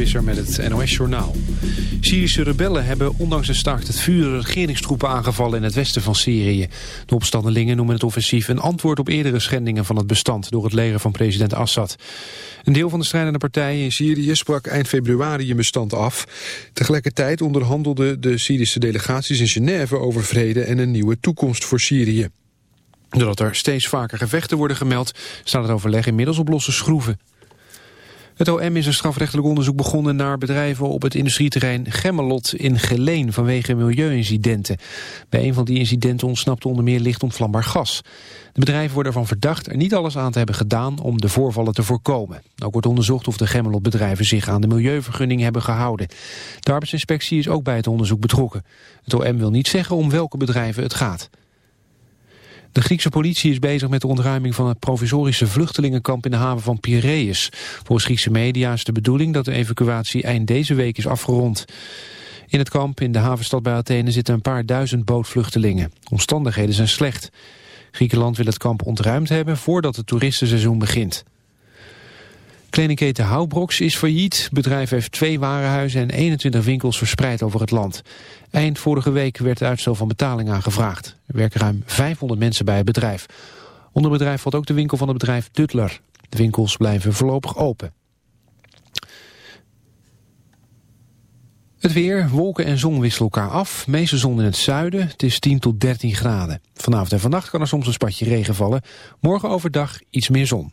Visser met het NOS-journaal. Syrische rebellen hebben ondanks een staakt het vuren regeringstroepen aangevallen in het westen van Syrië. De opstandelingen noemen het offensief een antwoord op eerdere schendingen van het bestand door het leger van president Assad. Een deel van de strijdende partijen in Syrië sprak eind februari een bestand af. Tegelijkertijd onderhandelden de Syrische delegaties in Genève over vrede en een nieuwe toekomst voor Syrië. Doordat er steeds vaker gevechten worden gemeld, staat het overleg inmiddels op losse schroeven. Het OM is een strafrechtelijk onderzoek begonnen naar bedrijven op het industrieterrein Gemmelot in Geleen vanwege milieuincidenten. Bij een van die incidenten ontsnapte onder meer licht ontvlambaar gas. De bedrijven worden ervan verdacht er niet alles aan te hebben gedaan om de voorvallen te voorkomen. Ook wordt onderzocht of de Gemmelot bedrijven zich aan de milieuvergunning hebben gehouden. De arbeidsinspectie is ook bij het onderzoek betrokken. Het OM wil niet zeggen om welke bedrijven het gaat. De Griekse politie is bezig met de ontruiming van het provisorische vluchtelingenkamp in de haven van Piraeus. Volgens Griekse media is de bedoeling dat de evacuatie eind deze week is afgerond. In het kamp in de havenstad bij Athene zitten een paar duizend bootvluchtelingen. Omstandigheden zijn slecht. Griekenland wil het kamp ontruimd hebben voordat het toeristenseizoen begint. Kledingketen Houbrox is failliet. Bedrijf heeft twee warenhuizen en 21 winkels verspreid over het land. Eind vorige week werd uitstel van betaling aangevraagd. Er werken ruim 500 mensen bij het bedrijf. Onder bedrijf valt ook de winkel van het bedrijf Duttler. De winkels blijven voorlopig open. Het weer, wolken en zon wisselen elkaar af. Meeste zon in het zuiden, het is 10 tot 13 graden. Vanavond en vannacht kan er soms een spatje regen vallen. Morgen overdag iets meer zon.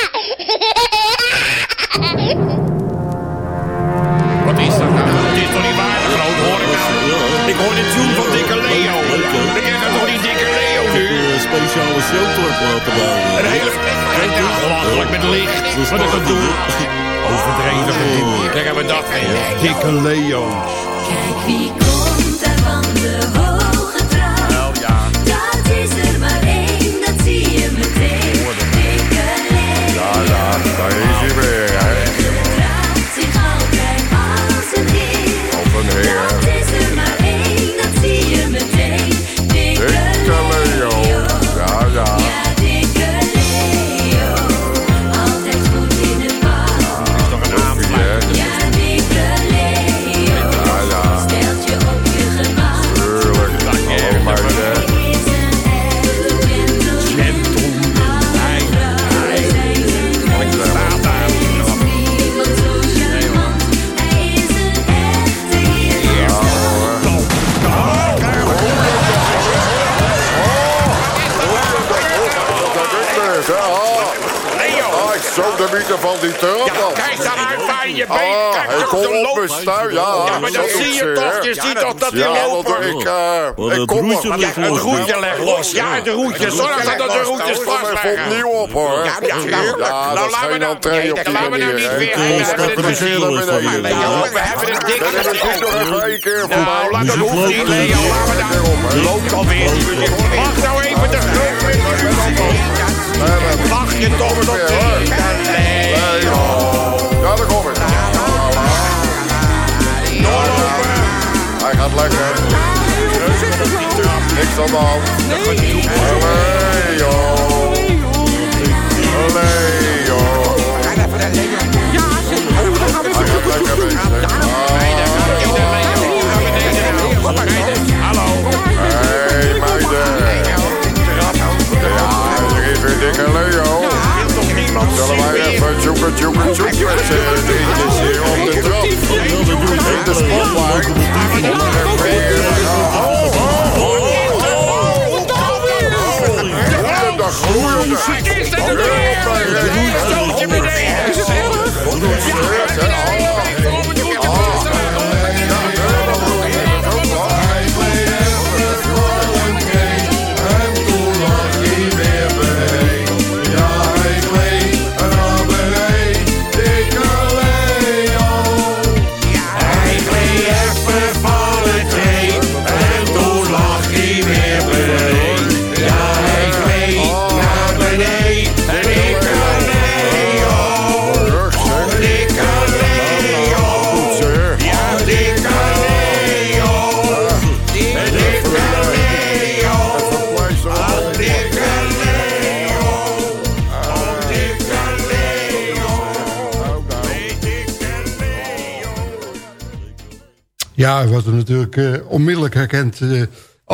Ik hoor de tune van Dikke Leo. Ik ken toch niet Dikke Leo nu? speciale showclub laten bouwen. Een hele... Kijk belachelijk met licht. Wat ik het doe. Overdreven. Kijk even dat. Dikke Leo. Kijk wie komt daar van de hoge trap. Nou ja. Dat is er Ah, de die af. Kijk daar uit, Ja, je Ah, weet, kijk, ik toch, kom de op loop- stuit, ja. Ja, maar dat zie je toch, je ziet toch dat die Ja, lopen. ik, eh, ik het kom er. Ja, het roetje legt los. Ja, het roetje. Zorg dat de roetjes vast liggen. opnieuw op, hoor. Ja, dat is laten we geen nou- entree op die laten we nou manier, niet hè. weer- we hebben het. Leo, we hebben het nog even één keer voor Nou, laat dat hoeft niet, Leo. Laten we nou... Loopt alweer. Mag nou even de groep. Lach je toch nog niet? Gaat lekker. Niks aan de hand. Leo. Leo.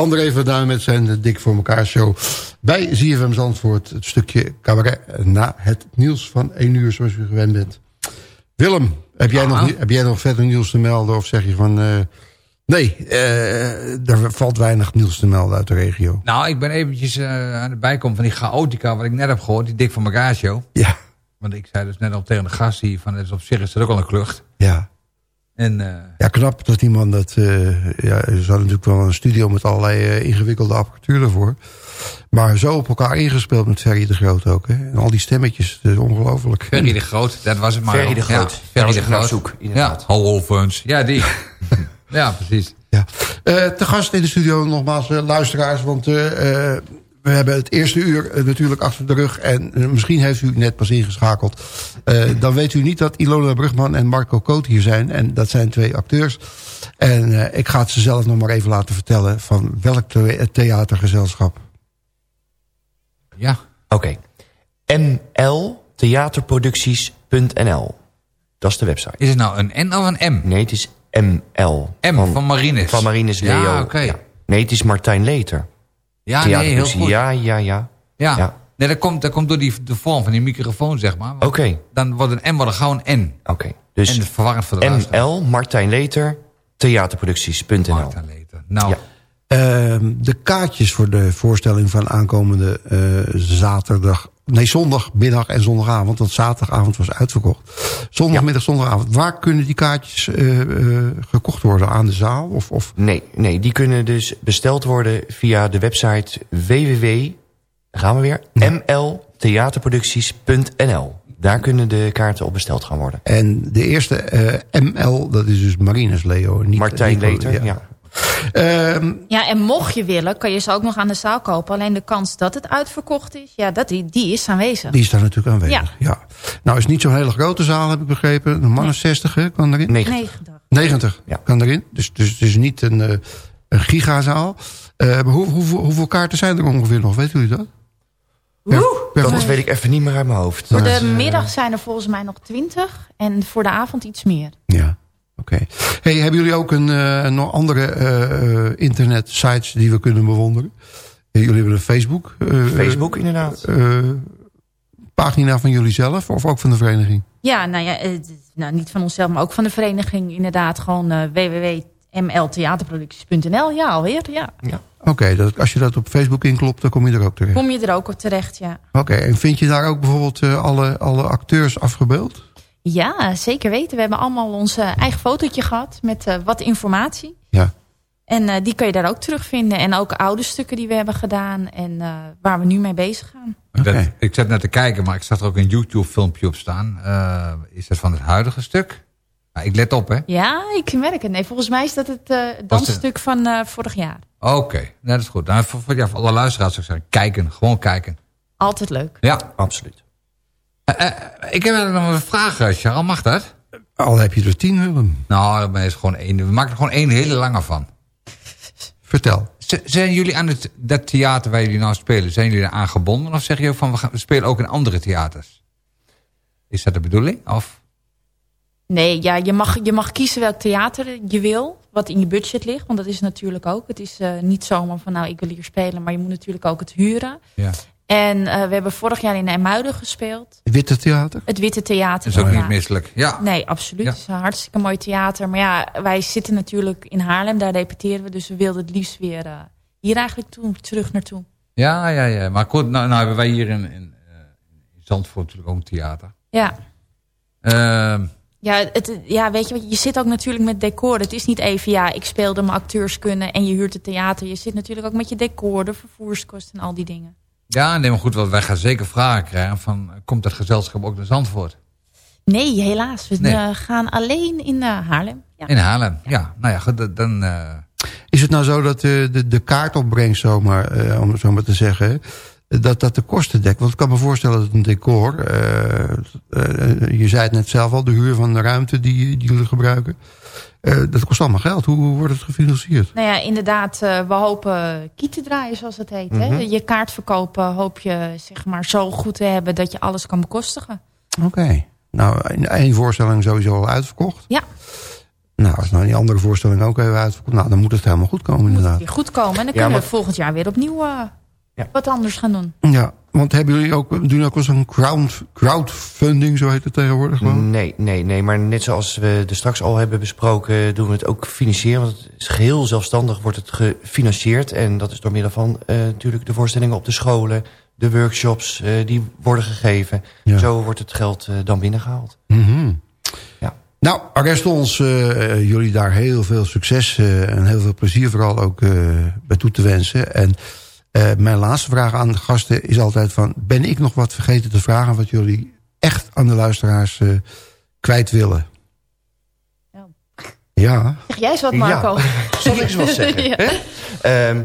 André van Duin met zijn Dik voor elkaar show. Bij ZFM Zandvoort, het stukje cabaret na het nieuws van 1 uur zoals u gewend bent. Willem, heb jij, nog, heb jij nog verder nieuws te melden? Of zeg je van... eh, nee, eh, er valt weinig nieuws te melden uit de regio. Nou, ik ben eventjes eh, aan het bijkomen van die chaotica... wat ik net heb gehoord, die Dik van elkaar show. Ja. Want ik zei dus net al tegen de gast hier... van het is op zich is dat ook al een klucht. Ja. En eh, Ja, knap dat die man dat... eh ja, er zat natuurlijk wel een studio met allerlei eh, ingewikkelde apparatuur ervoor. Maar zo op elkaar ingespeeld met Ferry de Groot ook. Hè? En al die stemmetjes, dat is ongelooflijk. Ferry de Groot, dat was het maar. Ferry de Groot. Ja, Ferry de Groot. zoek, Ja, Funds. Ja, die. ja, precies. Ja. Eh, te gast in de studio nogmaals luisteraars. Want eh, eh, we hebben het eerste uur eh, natuurlijk achter de rug. En eh, misschien heeft u net pas ingeschakeld. Eh, dan weet u niet dat Ilona Brugman en Marco Koot hier zijn. En dat zijn twee acteurs. En eh, ik ga het ze zelf nog maar even laten vertellen... van welk the- theatergezelschap. Ja. Oké. mltheaterproducties.nl Dat is de website. Is het nou een N of een M? Nee, het is ML. M van, Marines. Van Marines Ja, Leo. oké. Nee, het is Martijn Leter. Ja, nee, heel goed. Ja, ja, ja. Ja. Ja. Nee, dat komt, dat komt door die, de vorm van die microfoon, zeg maar. Oké. Dan wordt een M wordt er gauw een N. Oké. Dus en verwarrend voor de. ML, Martijn Leter, theaterproducties.nl. Martijn Leter. Nou, Ehm, de kaartjes voor de voorstelling van aankomende eh, zaterdag... Nee, zondagmiddag en zondagavond. Want zaterdagavond was uitverkocht. Zondagmiddag, zondagavond. Waar kunnen die kaartjes eh, eh, gekocht worden? Aan de zaal? Of, of Nee, nee, die kunnen dus besteld worden via de website www... Gaan we weer? mltheaterproducties.nl. Daar kunnen de kaarten op besteld gaan worden. En de eerste eh, ML, dat is dus Marines Leo. Niet, Martijn Leter, ja. Ehm, Ja, en mocht je willen, kan je ze ook nog aan de zaal kopen. Alleen de kans dat het uitverkocht is, ja, dat, die, die is aanwezig. die is daar natuurlijk aanwezig. Ja. Ja. Nou, is niet zo'n hele grote zaal, heb ik begrepen. Een man of 60, hè, kan erin? 90. 90 kan erin. Dus, dus het is niet een, eh, een gigazaal. Eh, hoe, hoeveel, hoeveel kaarten zijn er ongeveer nog? Weet jullie dat? Dat weet ik even niet meer uit mijn hoofd. Voor de middag zijn er volgens mij nog 20 en voor de avond iets meer. Ja, oké. Hey, hebben jullie ook een, eh, nog andere eh, eh, internetsites die we kunnen bewonderen? Jullie hebben een Facebook. eh, Facebook, inderdaad. eh, pagina van jullie zelf of ook van de vereniging? Ja, nou ja, nou, niet van onszelf, maar ook van de vereniging inderdaad. Gewoon www.mltheaterproducties.nl. Ja, alweer, ja. Oké, dat als je dat op Facebook inklopt, dan kom je er ook terecht. Kom je er ook op terecht, ja. Oké, en vind je daar ook bijvoorbeeld eh, alle, alle acteurs afgebeeld? Ja, zeker weten. We hebben allemaal ons eh, eigen fotootje gehad met eh, wat informatie. Ja. En eh, die kan je daar ook terugvinden. En ook oude stukken die we hebben gedaan en eh, waar we nu mee bezig gaan. Dat- ik zat net te kijken, maar ik zag er ook een YouTube-filmpje op staan. Eh, is dat van het huidige stuk? Ik let op, hè? Ja, ik merk het. Nee, volgens mij is dat het eh dansstuk van eh, vorig jaar. Oké, nee, dat is goed. Nou, voor, voor, ja, voor alle luisteraars zou ik zeggen, kijken. Gewoon kijken. Altijd leuk. Ja. Absoluut. Ik heb nog een vraag, eh, Charles. Mag dat? Al heb je er tien, Willem. Nou, is gewoon één. We maken er gewoon één hele lange van. Vertel. Z- zijn jullie aan het, dat theater waar jullie nou spelen, zijn jullie aan gebonden? Of zeg je ook van, we, gaan, we spelen ook in andere theaters? Is dat de bedoeling? Of? Nee, ja, je, mag, je mag kiezen welk theater je wil. Wat in je budget ligt. Want dat is natuurlijk ook. Het is eh, niet zomaar van nou ik wil hier spelen. Maar je moet natuurlijk ook het huren. Ja. En eh, we hebben vorig jaar in IJmuiden gespeeld. Witte Theater? Het Witte Theater. Dat is ook ja. niet misselijk. Ja. Nee, absoluut. Het is een hartstikke mooi theater. Maar ja, wij zitten natuurlijk in Haarlem. Daar repeteren we. Dus we wilden het liefst weer eh, hier eigenlijk toe, terug naartoe. Ja, ja, ja. Maar goed, nou, nou hebben wij hier in, in, eh, in Zandvoort natuurlijk ook een theater. Ja. Ehm, Ja, het, ja, weet je wat, je zit ook natuurlijk met decor. Het is niet even, ja, ik speelde mijn acteurs kunnen en je huurt het theater. Je zit natuurlijk ook met je decor, de vervoerskosten en al die dingen. Ja, nee, maar goed, want wij gaan zeker vragen krijgen van, komt dat gezelschap ook naar Zandvoort? Nee, helaas. We Nee. eh, gaan alleen in eh, Haarlem. Ja. In Haarlem, ja. Nou ja, goed, dan... eh, Is het nou zo dat de, de, de kaartopbrengst, zomaar, eh, om het zo maar te zeggen... dat dat de kosten dekt? Want ik kan me voorstellen dat een decor... eh, eh, je zei het net zelf al, de huur van de ruimte die, die jullie gebruiken... eh, dat kost allemaal geld. Hoe, hoe wordt het gefinancierd? Nou ja, inderdaad, eh, we hopen kiet te draaien, zoals het heet. hè? Mhm. Je kaart verkopen hoop je zeg maar, zo goed te hebben dat je alles kan bekostigen. Oké. Nou, in één voorstelling sowieso al uitverkocht. Ja. Nou, als nou die andere voorstelling ook even uitverkocht... nou, dan moet het helemaal goed komen inderdaad. Weer goed komen. En dan Ja, kunnen maar- we volgend jaar weer opnieuw wat anders gaan doen. Ja, want hebben jullie ook, doen jullie ook wel zo'n crowd, crowdfunding, zo heet het tegenwoordig gewoon? Nee, nee, nee. Maar net zoals we er straks al hebben besproken... doen we het ook financieren. Want het is geheel zelfstandig wordt het gefinancierd. En dat is door middel van eh, natuurlijk de voorstellingen op de scholen... de workshops eh, die worden gegeven. Ja. Zo wordt het geld eh, dan binnengehaald. Mhm. Ja. Nou, rest ons eh, eh, jullie daar heel veel succes en heel veel plezier vooral ook eh, bij toe te wensen. En eh, mijn laatste vraag aan de gasten is altijd van... ben ik nog wat vergeten te vragen wat jullie echt aan de luisteraars eh, kwijt willen? Ja. Zeg jij eens wat, Marco? Ja, zal ik eens wat zeggen? Ja. hè? Ehm,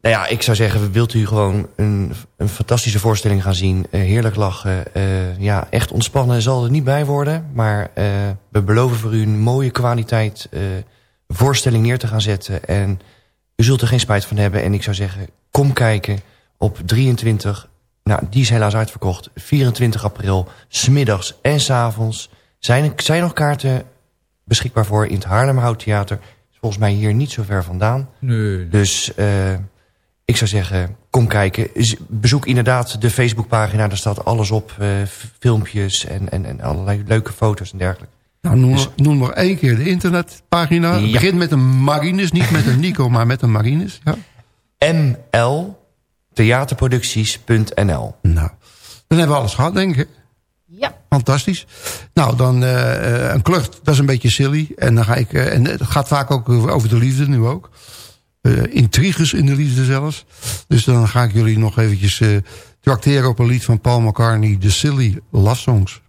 nou ja, ik zou zeggen, wilt u gewoon een, een fantastische voorstelling gaan zien. eh, heerlijk lachen. ja, echt ontspannen zal er niet bij worden. Maar we beloven voor u een mooie kwaliteit voorstelling neer te gaan zetten. En u zult er geen spijt van hebben. En ik zou zeggen, kom kijken op 23... Nou, die is helaas uitverkocht. 24 april, smiddags en s avonds. Zijn, zijn nog kaarten beschikbaar voor in het Haarlemmerhout Theater. Is volgens mij hier niet zo ver vandaan. Nee. Dus eh, ik zou zeggen, kom kijken. Bezoek inderdaad de Facebookpagina. Daar staat alles op. eh, filmpjes en, en, en allerlei leuke foto's en dergelijke. Nou, noem, maar- noem maar één keer de internetpagina. Het Ja. begint met een Marines, niet met een Nico, maar met een Marines. Ja. ML theaterproducties.nl Nou, dan hebben we alles gehad, denk ik. Ja. Fantastisch. Nou, dan eh, eh, een klucht, dat is een beetje silly. En, dan ga ik, eh, en het gaat vaak ook over de liefde, nu ook. Eh, intriges in de liefde zelfs. Dus dan ga ik jullie nog eventjes eh tracteren op een lied van Paul McCartney. The Silly Love Songs.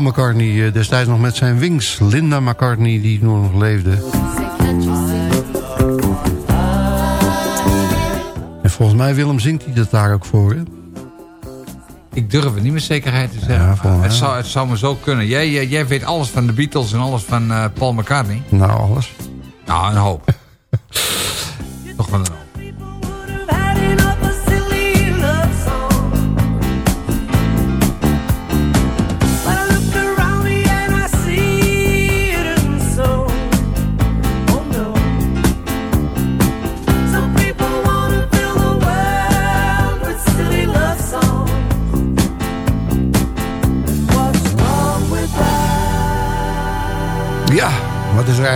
Paul McCartney eh, destijds nog met zijn wings. Linda McCartney die nog leefde. En volgens mij Willem zingt hij dat daar ook voor. Hè? Ik durf het niet met zekerheid te zeggen. Het, zou, het zou me zo kunnen. Jij, jij, jij weet alles van de Beatles en alles van eh, Paul McCartney. Nou, alles. Nou, een hoop.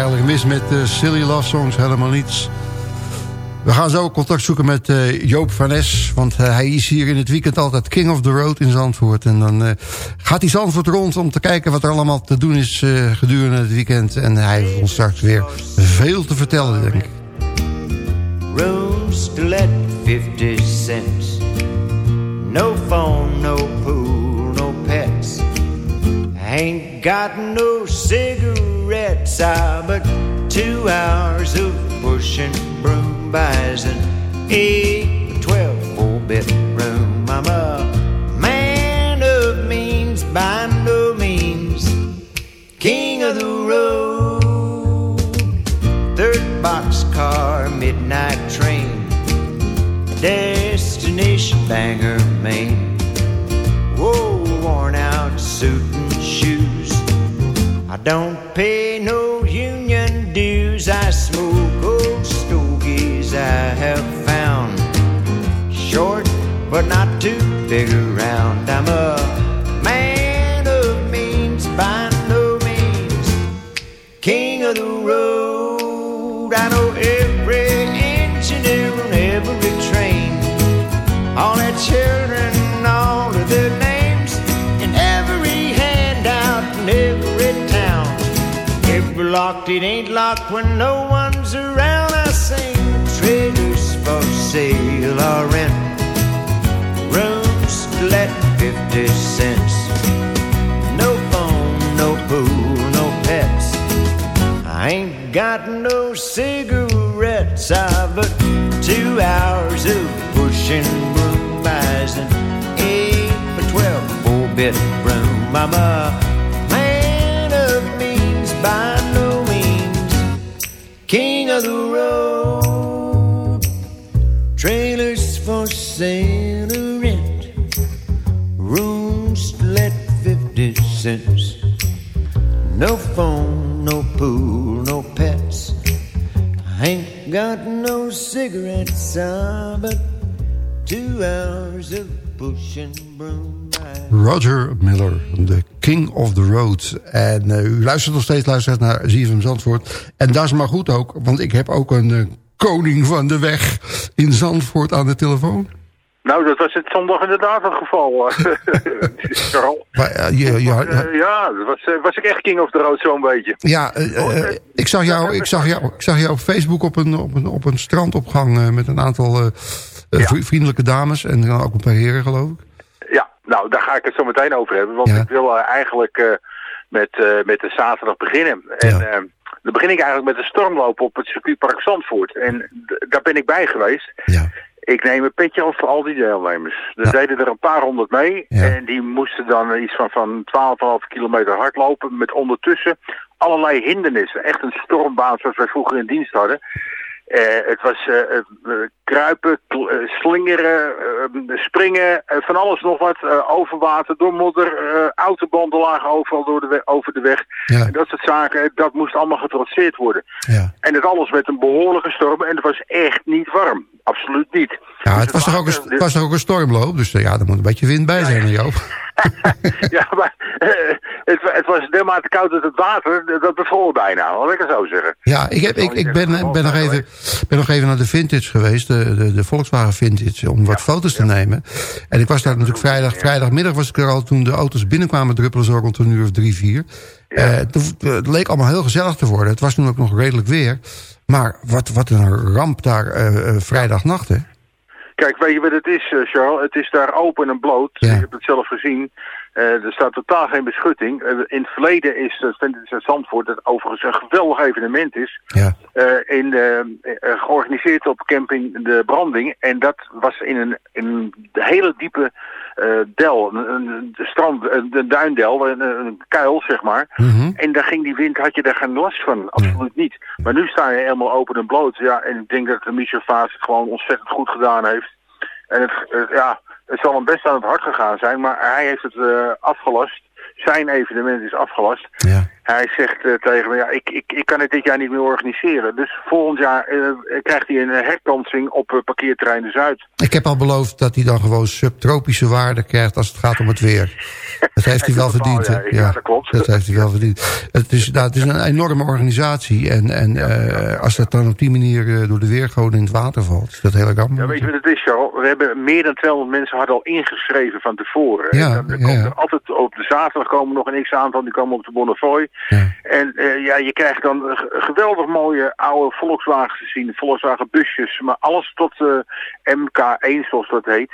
eigenlijk mis met eh, Silly Love Songs? Helemaal niets. We gaan zo contact zoeken met eh, Joop van Es. Want eh, hij is hier in het weekend altijd King of the Road in Zandvoort. En dan gaat hij Zandvoort rond om te kijken wat er allemaal te doen is gedurende het weekend. En hij heeft ons straks weer veel te vertellen, denk ik. Rooms to let 50 cents. No phone, no pool, no pets. Ain't got no cigarettes, ah, but two hours of pushing broom buys an 8 12 four bedroom. I'm a man of means by no means, king of the road. Third boxcar, midnight train, destination Bangor, Maine. Whoa, worn out suit don't pay no union dues. I smoke old stogies I have found. Short, but not too big around. I'm a locked, it ain't locked when no one's around. I sing trailers for sale or rent. Rooms let 50 cents. No phone, no pool, no pets. I ain't got no cigarettes. I've but two hours of pushing broom buys an eight by twelve four bit room. I'm a No phone, no pool, no pets. I ain't got no cigarettes, ah, but two hours of pushing broom. Roger Miller, de King of the Road. En eh, u luistert nog steeds luistert naar ZFM Zandvoort. En dat is maar goed ook, want ik heb ook een eh, koning van de weg in Zandvoort aan de telefoon. Nou, dat was het zondag inderdaad het geval. Charles. Maar, eh, je- je- Eh, ja, dat was, eh, was ik echt king of the road zo'n beetje. ja, eh, eh, ik, zag jou, ik, zag jou, ik zag jou op Facebook op een, op een, op een strandopgang eh, met een aantal eh, eh, vri- vriendelijke dames. En dan ook een paar heren, geloof ik. Ja, nou, daar ga ik het zo meteen over hebben. Want Ja. ik wil eh, eigenlijk eh, met, eh, met de zaterdag beginnen. En eh, dan begin ik eigenlijk met de stormloop op het circuitpark Zandvoort. En daar ben ik bij geweest. Ik neem een petje af voor al die deelnemers. Er deden er een paar honderd mee. En die moesten dan iets van, van 12,5 kilometer hardlopen. Met ondertussen allerlei hindernissen. Echt een stormbaan zoals wij vroeger in dienst hadden. Eh, het was eh, eh, kruipen, slingeren, springen, van alles nog wat. over water, door modder, autobanden lagen overal door de over de weg. En dat soort zaken, dat moest allemaal getrotseerd worden. En dat alles met een behoorlijke storm en het was echt niet warm. Absoluut niet. Ja, het was, toch ook een, het was toch ook een stormloop, dus ja, er moet een beetje wind bij zijn, Joop. ja, maar het, het was dermate koud dat het water, dat- dat bevroor bijna, laat ik het zo zeggen. Ja, ik, heb, ik, ik ben, ben, nog even, ben nog even naar de Vintage geweest, de, de, de Volkswagen Vintage, om wat foto's te nemen. En ik was daar natuurlijk vrijdag, vrijdagmiddag was ik er al toen de auto's binnenkwamen druppelen, zo rond een uur of drie, vier. Eh, het, het leek allemaal heel gezellig te worden. Het was toen ook nog redelijk weer. Maar wat, wat een ramp daar eh, vrijdagnacht, hè? Kijk, weet je wat het is, Charles? Het is daar open en bloot. Ik heb het zelf gezien. Eh, er staat totaal geen beschutting. Eh, in het verleden is uh, Vintage Zandvoort, dat overigens een geweldig evenement is, eh, in, eh, eh, georganiseerd op camping De Branding. En dat was in een, in een hele diepe eh, del, een, een, strand, een, duindel, een, een kuil zeg maar. En daar ging die wind, had je daar geen last van. Absoluut niet. Maar nu sta je helemaal open en bloot. Ja, en ik denk dat de Michel Vaas het gewoon ontzettend goed gedaan heeft. En het, eh, ja, het zal hem best aan het hart gegaan zijn, maar hij heeft het eh, afgelast. Zijn evenement is afgelast. Hij zegt eh, tegen me, ja, ik, ik, ik kan het dit jaar niet meer organiseren. Dus volgend jaar eh, krijgt hij een herkansing op parkeerterrein de Zuid. Ik heb al beloofd dat hij dan gewoon subtropische waarde krijgt als het gaat om het weer. Dat heeft hij wel verdiend. ja, dat klopt. Dat heeft hij wel verdiend. Het is, nou, het is een enorme organisatie. En, en als dat dan op die manier door de weer gewoon in het water valt, is dat heel ramp. Ja, weet je wat het is, Charles? We hebben meer dan 200 mensen hadden al ingeschreven van tevoren. Ja, En dan komt er altijd op de zaterdag komen nog een x-aantal, die komen op de Bonnefoy. En eh, ja, je krijgt dan g- geweldig mooie oude Volkswagens te zien, Volkswagen busjes, maar alles tot eh, MK1 zoals dat heet.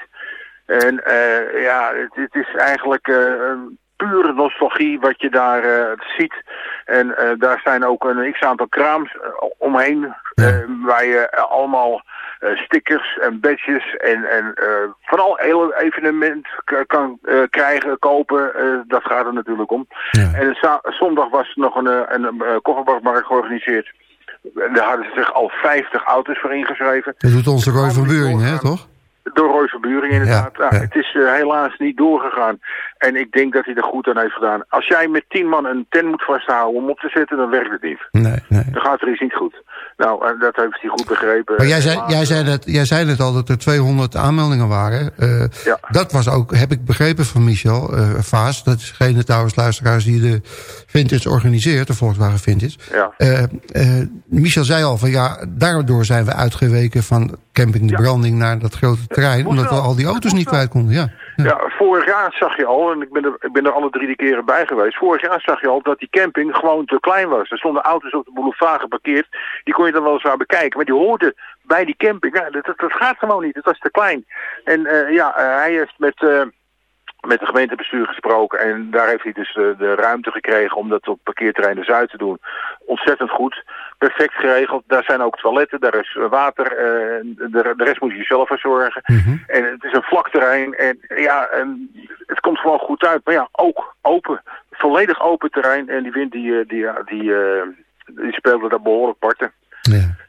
En eh, ja, het, is eigenlijk eh, pure nostalgie wat je daar eh, ziet. En eh, daar zijn ook een x-aantal kraams eh, omheen, waar je allemaal stickers en badges en, en eh, van al hele evenement kan krijgen, kopen. dat gaat er natuurlijk om. En zondag was nog een, een, eh, kofferbakmarkt georganiseerd. Daar hadden ze zich al 50 auto's voor ingeschreven. Dat doet onze Roy van Buring, hè, toch? Door Roy van Buring inderdaad. Ja, Nou. Het is eh, helaas niet doorgegaan. En ik denk dat hij er goed aan heeft gedaan. Als jij met tien man een tent moet vasthouden om op te zetten, dan werkt het niet. Nee, nee. Dan gaat er iets niet goed. Nou, dat heeft hij goed begrepen. Maar jij zei, Maar, jij, zei net, jij zei net al dat er 200 aanmeldingen waren. Eh, Ja. Dat was ook, heb ik begrepen van Michel eh, Vaas. Dat is degene trouwens, luisteraars, die de Vintage organiseert. De Volkswagen Vintage. Ja. Eh, Michel zei al van ja, daardoor zijn we uitgeweken van camping de branding naar dat grote terrein. Omdat we al die auto's niet kwijt konden. Ja. Ja, vorig jaar zag je al, en ik ben, er, ik ben er alle drie keren bij geweest. Vorig jaar zag je al dat die camping gewoon te klein was. Er stonden auto's op de boulevard geparkeerd. Die kon je dan wel eens waar bekijken. Maar die hoorden bij die camping. Ja, dat, dat, dat gaat gewoon niet. Het was te klein. En eh, ja, eh, hij heeft met, eh, met de gemeentebestuur gesproken. En daar heeft hij dus de, de ruimte gekregen om dat op parkeerterrein de Zuid te doen. Ontzettend goed. Perfect geregeld. Daar zijn ook toiletten, daar is water. eh, de, de rest moet je jezelf verzorgen. En het is een vlak terrein. En ja, en het komt gewoon goed uit. Maar ja, ook open. Volledig open terrein. En die wind die, eh, die, ja, die, eh, die speelde daar behoorlijk parten.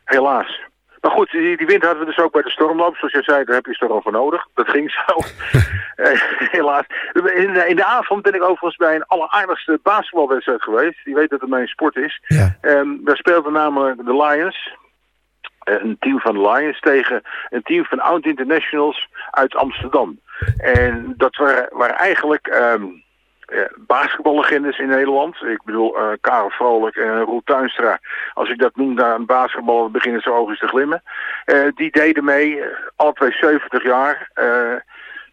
Helaas. Maar goed, die, die wind hadden we dus ook bij de stormloop. Zoals jij zei, daar heb je storm voor nodig. Dat ging zo. Eh, helaas. In, de- in de avond ben ik overigens bij een alleraardigste basketbalwedstrijd geweest. Je weet dat het mijn sport is. Ehm, daar speelden namelijk de Lions. eh, Een team van de Lions tegen een team van oud internationals uit Amsterdam. En dat waren, waren eigenlijk ehm basketballegendes in Nederland. Ik bedoel, eh Karel Vrolijk en Roel Tuinstra. Als ik dat noem naar een dan beginnen ze ogen te glimmen. Eh, die deden mee, alle twee 70 jaar.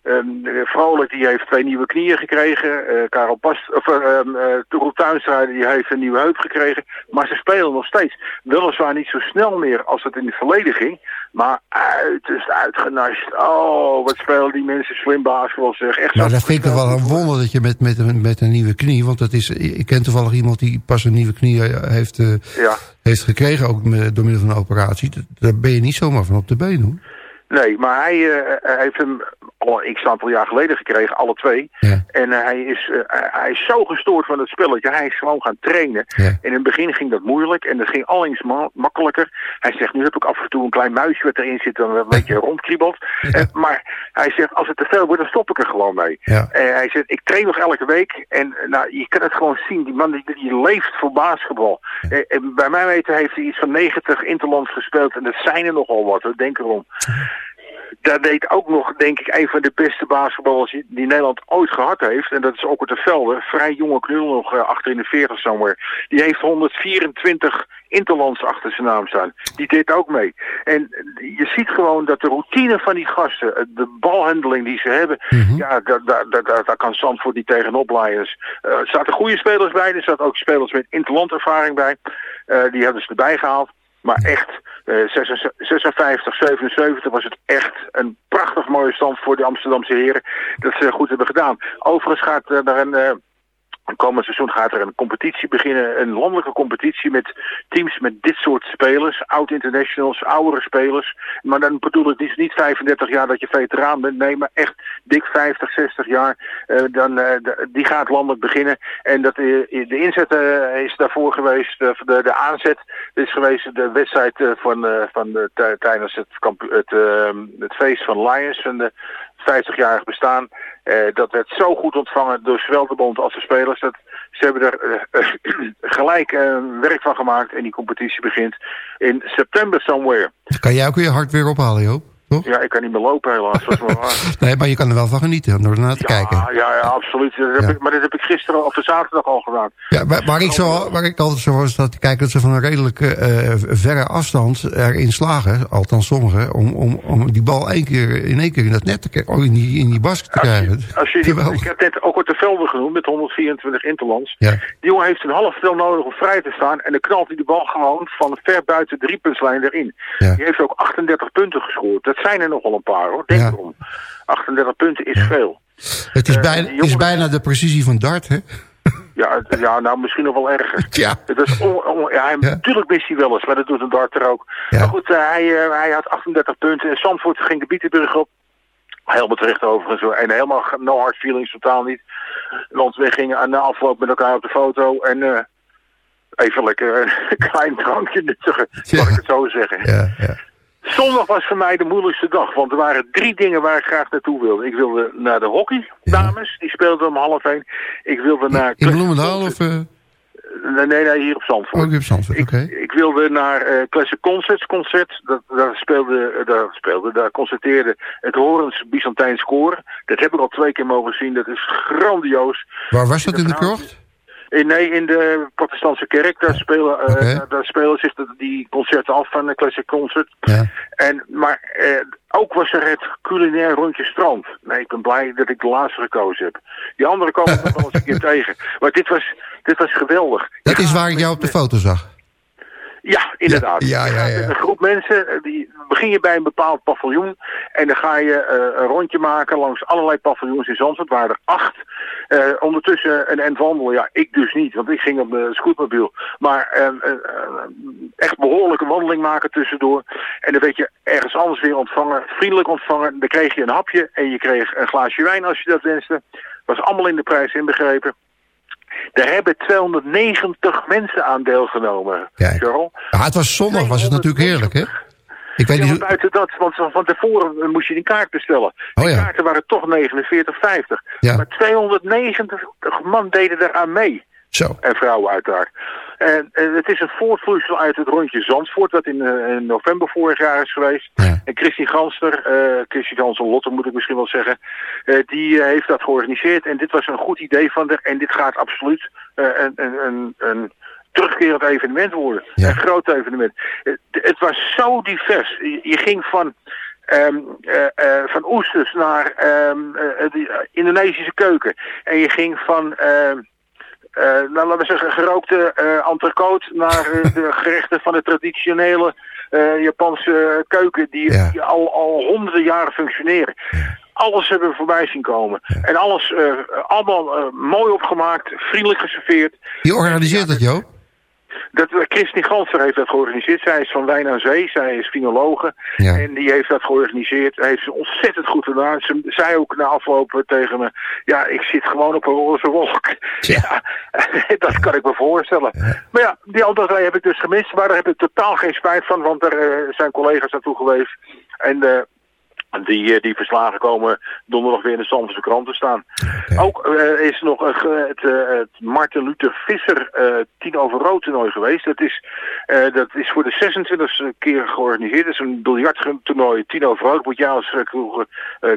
Eh, ehm, eh, Vrolijk die heeft twee nieuwe knieën gekregen. Eh, Karel Pas, of, eh, ehm, eh, Tuinstra die heeft een nieuwe heup gekregen. Maar ze spelen nog steeds. Weliswaar niet zo snel meer als het in het verleden ging. Maar uiterst uitgenast. Oh, wat spelen die mensen slim basketbal zeg. Echt Nou, dat vind ik toch wel een wonder dat je met, met, een- met een nieuwe knie... want dat is, ik ken toevallig iemand die pas een nieuwe knie heeft, Ja. heeft gekregen... ook door middel van een operatie. Daar ben je niet zomaar van op de been, hoor. Nee, maar hij eh, hij heeft hem al een x aantal jaar geleden gekregen, alle twee. En eh, hij, is, eh, hij is zo gestoord van het spelletje. Hij is gewoon gaan trainen. En in het begin ging dat moeilijk en dat ging allengs ma makkelijker. Hij zegt, nu heb ik af en toe een klein muisje wat erin zit en een beetje rondkriebelt. Eh, maar hij zegt, als het te veel wordt, dan stop ik er gewoon mee. En hij zegt, ik train nog elke week en eh, nou, je kan het gewoon zien. Die man die, die leeft voor basketbal. Eh, en bij mij weten heeft hij iets van 90 interlands gespeeld en dat zijn er nogal wat, denk erom. Daar deed ook nog, denk ik, een van de beste basketballers die die Nederland ooit gehad heeft. En dat is ook de Velde. Vrij jonge knul nog eh, achter in de 40 somewhere. Die heeft 124 interlands achter zijn naam staan. Die deed ook mee. En je ziet gewoon dat de routine van die gasten, eh, de balhandeling die ze hebben, ja, daar, daar, daar, daar, kan Zandvoort niet tegenop Lions. Eh, er zaten goede spelers bij, er zaten ook spelers met interlandervaring bij. Die hebben ze erbij gehaald. Maar echt, eh, 56, 56, 77 was het echt een prachtig mooie stand voor de Amsterdamse heren. Dat ze goed hebben gedaan. Overigens gaat er een... komend seizoen gaat er een competitie beginnen, een landelijke competitie met teams met dit soort spelers, oud-internationals, oudere spelers. Maar dan bedoel ik dus niet 35 jaar dat je veteraan bent, nee, maar echt dik 50, 60 jaar. Eh, dan, eh, die gaat landelijk beginnen. En dat, eh, de inzet is daarvoor geweest, de, de aanzet is geweest de wedstrijd van, van de, tij- tijdens het, het, het feest van Lions van de 50-jarig bestaan. Eh, dat werd zo goed ontvangen door zowel als de spelers. Dat ze hebben er eh, gelijk eh, werk van gemaakt en die competitie begint in september somewhere. Kan jij ook weer hard weer ophalen, Joop? Ja, ik kan niet meer lopen helaas. Maar. Nee, maar je kan er wel van genieten door ernaar te kijken. Ja, ja, absoluut. Dat heb ik, maar dat heb ik gisteren of zaterdag al gedaan. Ja, waar, waar ik zo, waar ik altijd zo was dat te kijken dat ze van een redelijke eh, verre afstand erin slagen, althans sommigen, om, om, om die bal één keer, in één keer in dat net te krijgen, oh, in die, in die basket te krijgen. Als je die, ik heb net ook de velden genoemd met 124 interlands. Ja. Die jongen heeft een half tel nodig om vrij te staan. En dan knalt hij de bal gewoon van ver buiten de driepuntslijn erin. Die heeft ook 38 punten gescoord. Dat zijn er nogal een paar hoor. Denk erom. 38 punten is veel. Het is, Eh, bijna, is bijna de precisie van dart, hè? Ja, ja, nou misschien nog wel erger. Ja. Het is on, on- ja, hij, Natuurlijk mist hij wel eens, maar dat doet een darter ook. Maar goed, eh, hij, eh, hij had 38 punten. En Zandvoort ging de Bietenburg op. Helemaal terecht overigens. En helemaal no hard feelings, totaal niet. Want we gingen aan de afloop met elkaar op de foto. En even lekker een klein drankje nuttigen, mag ik het zo zeggen. Ja, ja. Zondag was voor mij de moeilijkste dag, want er waren drie dingen waar ik graag naartoe wilde. Ik wilde naar de hockey, dames, die speelden om half één. Ik wilde naar... In Bloemendaal of... eh, Nee, nee, hier op Zandvoort. Ook op Zandvoort, oké. Ik wilde naar eh Classic Concerts concert. Dat, daar, speelde, eh, daar speelde, daar concerteerde het Horens Byzantijns koor. Dat heb ik al twee keer mogen zien. Dat is grandioos. Waar was dat in de krocht? In, nee, in de protestantse kerk. Daar spelen, eh, daar, spelen zich de- die concerten af van de Classic Concert. En, maar eh, ook was er het culinair rondje strand. Nee, ik ben blij dat ik de laatste gekozen heb. Die andere komen nog wel eens een keer tegen. Maar dit was, dit was geweldig. Dat is waar ik jou op de foto zag. Ja, inderdaad. Ja, ja, ja. Een groep mensen, eh, die begin je bij een bepaald paviljoen en dan ga je eh, een rondje maken langs allerlei paviljoens in Zandvoort, waar er acht. Eh, ondertussen een end wandelen, ja, ik dus niet, want ik ging op de scootmobiel. Maar eh, echt behoorlijke wandeling maken tussendoor. En dan werd je ergens anders weer ontvangen, vriendelijk ontvangen. Dan kreeg je een hapje en je kreeg een glaasje wijn als je dat wenste. was allemaal in de prijs inbegrepen. Daar hebben 290 mensen aan deelgenomen, Charles. Ja, het was zondag, was het natuurlijk heerlijk, hè? Ik weet niet... buiten dat, want van tevoren moest je die kaart bestellen. Oh, ja. kaarten waren toch 49,50. Ja. Maar 290 man deden eraan mee. Zo. En vrouwen uiteraard. En, en het is een voortvloeisel uit het rondje Zandvoort, wat in, eh, in november vorig jaar is geweest. En Christine Ganster, eh Christine Ganster Lotte moet ik misschien wel zeggen, eh, die heeft dat georganiseerd. En dit was een goed idee van haar. En dit gaat absoluut een, een, een, een terugkerend evenement worden. Een groot evenement. Het, het was zo divers. Je, je ging van... ehm, eh, eh, van oesters naar ehm, eh, de Indonesische keuken. En je ging van... eh, nou, laten we zeggen, gerookte eh entrecote naar eh, de gerechten van de traditionele Japanse keuken die, die al, al honderden jaren functioneren. Alles hebben we voorbij zien komen. En alles allemaal mooi opgemaakt, vriendelijk geserveerd. Wie organiseert dat, Joop? Dat, eh, Christine Ganser heeft dat georganiseerd. Zij is van Wijn aan Zee. Zij is finologe. En die heeft dat georganiseerd. Heeft ze ontzettend goed gedaan. Ze zei ook na afloop tegen me... Ja, ik zit gewoon op een roze wolk. Ja, dat kan ik me voorstellen. Maar ja, die andere twee heb ik dus gemist. Maar daar heb ik totaal geen spijt van. Want er eh, zijn collega's naartoe geweest. En... eh, die, eh, die verslagen komen donderdag weer in de Zandvoortse krant te staan. Ook eh, is nog een ge- het, eh, het Martin Luther Visser eh, tien over rood toernooi geweest. Dat is, eh, dat is voor de 26e keer georganiseerd. Dat is een biljarttoernooi tien over rood. Moet jij als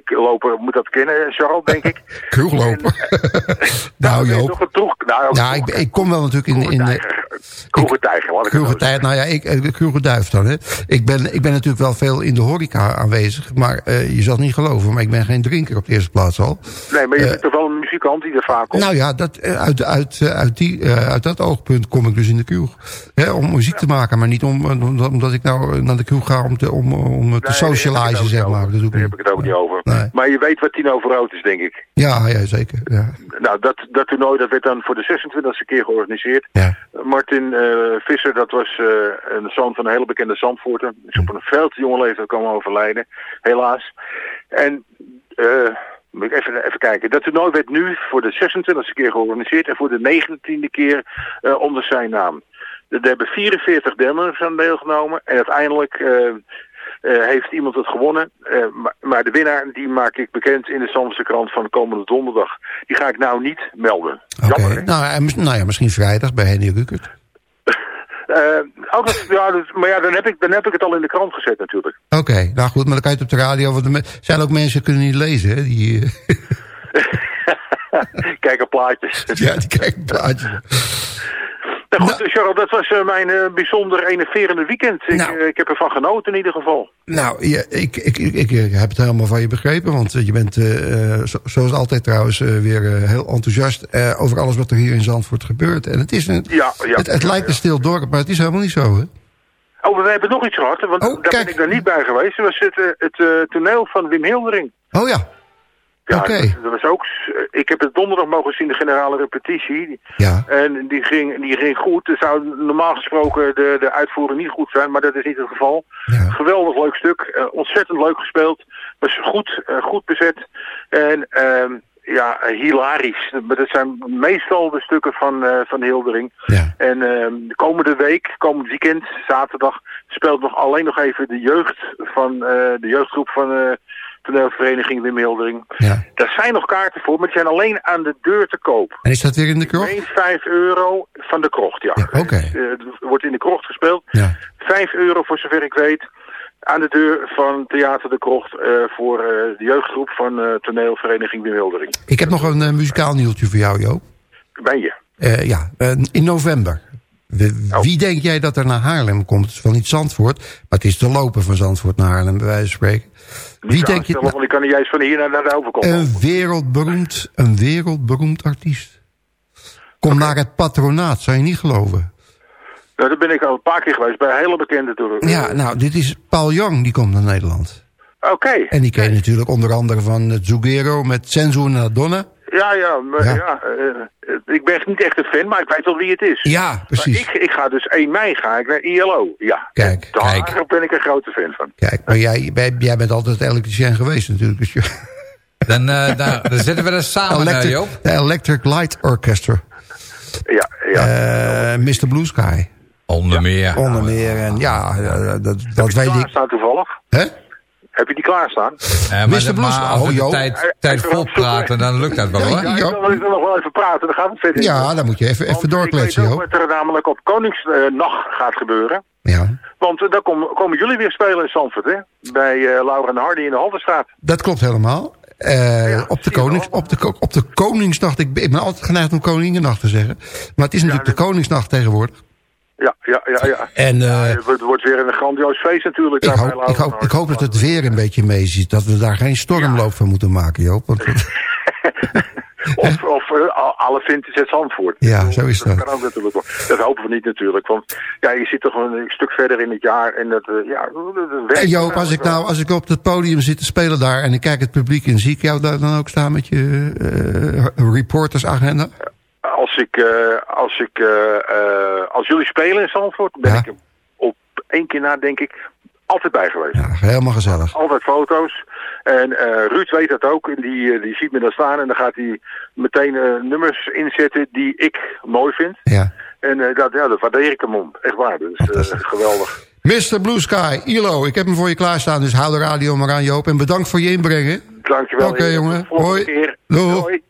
kroegloper moet dat kennen, Charles, denk ik. Kroegloper. nou, Joop. Nou, Ja, ik, ik kom wel natuurlijk in... in Kroegentijd, nou ja, ik, eh, Kroegenduif dan, hè. Ik ben, ik ben natuurlijk wel veel in de horeca aanwezig, maar eh, je zal het niet geloven, maar ik ben geen drinker op de eerste plaats al. Nee, maar je Eh, bent toch wel een muzikant die er vaak komt. Nou ja, dat, eh, uit, uit, eh, uit, die, eh, uit dat oogpunt kom ik dus in de kroeg. Hè, om muziek te maken, maar niet om, om- omdat ik nou naar de kroeg ga om te, om, om te socializen, zeg maar. Dat doe ik Daar heb ik het ook niet over. Nee. Maar je weet wat tien over rood is, denk ik. Ja, ja, zeker. Ja. Nou, dat, dat toernooi dat werd dan voor de 26e keer georganiseerd. Martin eh, Visser, dat was eh, een zoon van een hele bekende Zandvoorter. Is op een veel te jonge leeftijd komen overlijden, helaas. En, moet ik even, even kijken. Dat toernooi werd nu voor de 26e keer georganiseerd en voor de 19e keer eh, onder zijn naam. Er hebben 44 deelnemers aan deelgenomen en uiteindelijk... eh, eh, heeft iemand het gewonnen. Maar, maar de winnaar die maak ik bekend in de Zandse krant van de komende donderdag. Die ga ik nou niet melden. Oké, nou, nou ja, misschien vrijdag bij Henny Rukert. Eh, ook ja, dus- maar ja, dan heb, ik, dan heb ik het al in de krant gezet natuurlijk. Oké, nou goed, maar dan kan je het op de radio... Want er zijn ook mensen die kunnen niet lezen, hè. Die, eh, Kijk op plaatjes. ja, die kijken plaatjes. Nou goed, Charles, dat was eh, mijn eh, bijzonder enerverende weekend. Ik, eh, ik heb ervan genoten in ieder geval. Nou, ja, ik, ik, ik, ik heb het helemaal van je begrepen. Want je bent, zo- zoals altijd trouwens, weer heel enthousiast... over alles wat er hier in Zandvoort gebeurt. En het, is een, Ja, ja. het, het lijkt een stil dorp, maar het is helemaal niet zo, hè? Oh, maar we hebben nog iets gehad, want Oh, daar ben ik daar niet bij geweest. Dat was het, het toneel van Wim Hildering. Oh ja. Ja, dat, was ook. eh, Ik heb het donderdag mogen zien, de generale repetitie. Ja. En die ging, die ging goed. Er zou normaal gesproken de, de uitvoering niet goed zijn, maar dat is niet het geval. Geweldig leuk stuk. eh, ontzettend leuk gespeeld. Was goed, eh, goed bezet. En ehm, ja, hilarisch. Maar dat zijn meestal de stukken van, van Hildering. En ehm, de komende week, komend weekend, zaterdag, speelt nog alleen nog even de jeugd van eh, de jeugdgroep van, eh, toneelvereniging Wim Hildering. Ja. Daar zijn nog kaarten voor, maar die zijn alleen aan de deur te koop. En is dat weer in de krocht? Alleen 5 euro van de krocht, ja. Oké. Eh, het wordt in de krocht gespeeld. Ja. 5 euro voor zover ik weet. Aan de deur van Theater de Krocht eh, voor eh, de jeugdgroep van eh, toneelvereniging Wim Hildering. Ik heb nog een muzikaal nieuwtje voor jou, Joop. Ben je? Ja, in november. We- Wie denk jij dat er naar Haarlem komt? Het is wel niet Zandvoort, maar het is te lopen van Zandvoort naar Haarlem, bij wijze van spreken. Wie denk je? Want ik kan niet juist van hier naar, naar de overkant. Een wereldberoemd, een wereldberoemd artiest. Kom naar het patronaat, zou je niet geloven. Nou, daar ben ik al een paar keer geweest, bij hele bekende toeren. Ja, nou, dit is Paul Young, die komt naar Nederland. Oké. En die ken je natuurlijk onder andere van het Zugero met Senzo Donna. Ja, ja, maar, Ja. ja. eh, ik ben niet echt een fan, maar ik weet wel wie het is. Ja, precies. Maar ik, ik ga dus 1 mei ga ik naar ILO. Ja. Kijk, Daar kijk. ben ik een grote fan van. Kijk, maar jij, jij- jij bent altijd elektricien geweest natuurlijk. Dus je, Dan, eh, dan, dan zitten we er samen, eh, Electric, Joop. de Electric Light Orchestra. Ja, ja. Eh, Mr. Blue Sky. Onder meer. Onder meer. En ja, eh, dat, dat weet ik. Klaarstaan toevallig? Hè? Heb je die klaarstaan? Eh, maar, Mr. Blues- maar als oh, we de Joop. tijd, tijd vol praten, dan lukt dat wel, hoor. Ja, ik wil, nog wel even praten, dan gaan we verder. Ja, dan moet je even, even doorkletsen, joh. wat er namelijk op Koningsnacht gaat gebeuren. Ja. Want eh, daar komen, komen jullie weer spelen in Zandvoort, hè? Bij eh, Laura en Hardy in de Haldenstraat. Dat klopt helemaal. Eh, op, de konings, op, de, op de Koningsnacht. Ik ben, ik ben altijd geneigd om Koningennacht te zeggen. Maar het is natuurlijk de Koningsnacht tegenwoordig. Ja, ja, ja, ja. En eh, Het wordt- weer een grandioos feest natuurlijk. ik, hoop, ik, hoop, ik hoop dat het weer een beetje meeziet. Dat we daar geen stormloop van moeten maken, Joop. Want, Of, of uh, alle vintage het Zandvoort. ja, zo is Dat dat. kan ook natuurlijk wel. Dat hopen we niet natuurlijk. Want ja, je zit toch een stuk verder in het jaar. En dat, eh, ja, dat- En Joop, als ik nou als ik op het podium zit te spelen daar... en ik kijk het publiek in, zie ik jou daar dan ook staan met je eh, reportersagenda? wel. Als, ik, eh, als, ik, eh, eh, als jullie spelen in Zandvoort, ben Ja. ik op één keer na, denk ik, altijd bij geweest. Ja, helemaal gezellig. Altijd foto's. En Ruud weet dat ook. En die, die ziet me dan staan. En dan gaat hij meteen nummers inzetten die ik mooi vind. Ja. En dat, ja, dat waardeer ik hem om. Echt waar. Dus geweldig. Mr. Blue Sky, ILO, ik heb hem voor je klaarstaan, dus hou de radio maar aan, Joop. En bedankt voor je inbrengen. Dankjewel. Oké, jongen. Hoi. keer. Doeg. Hoi.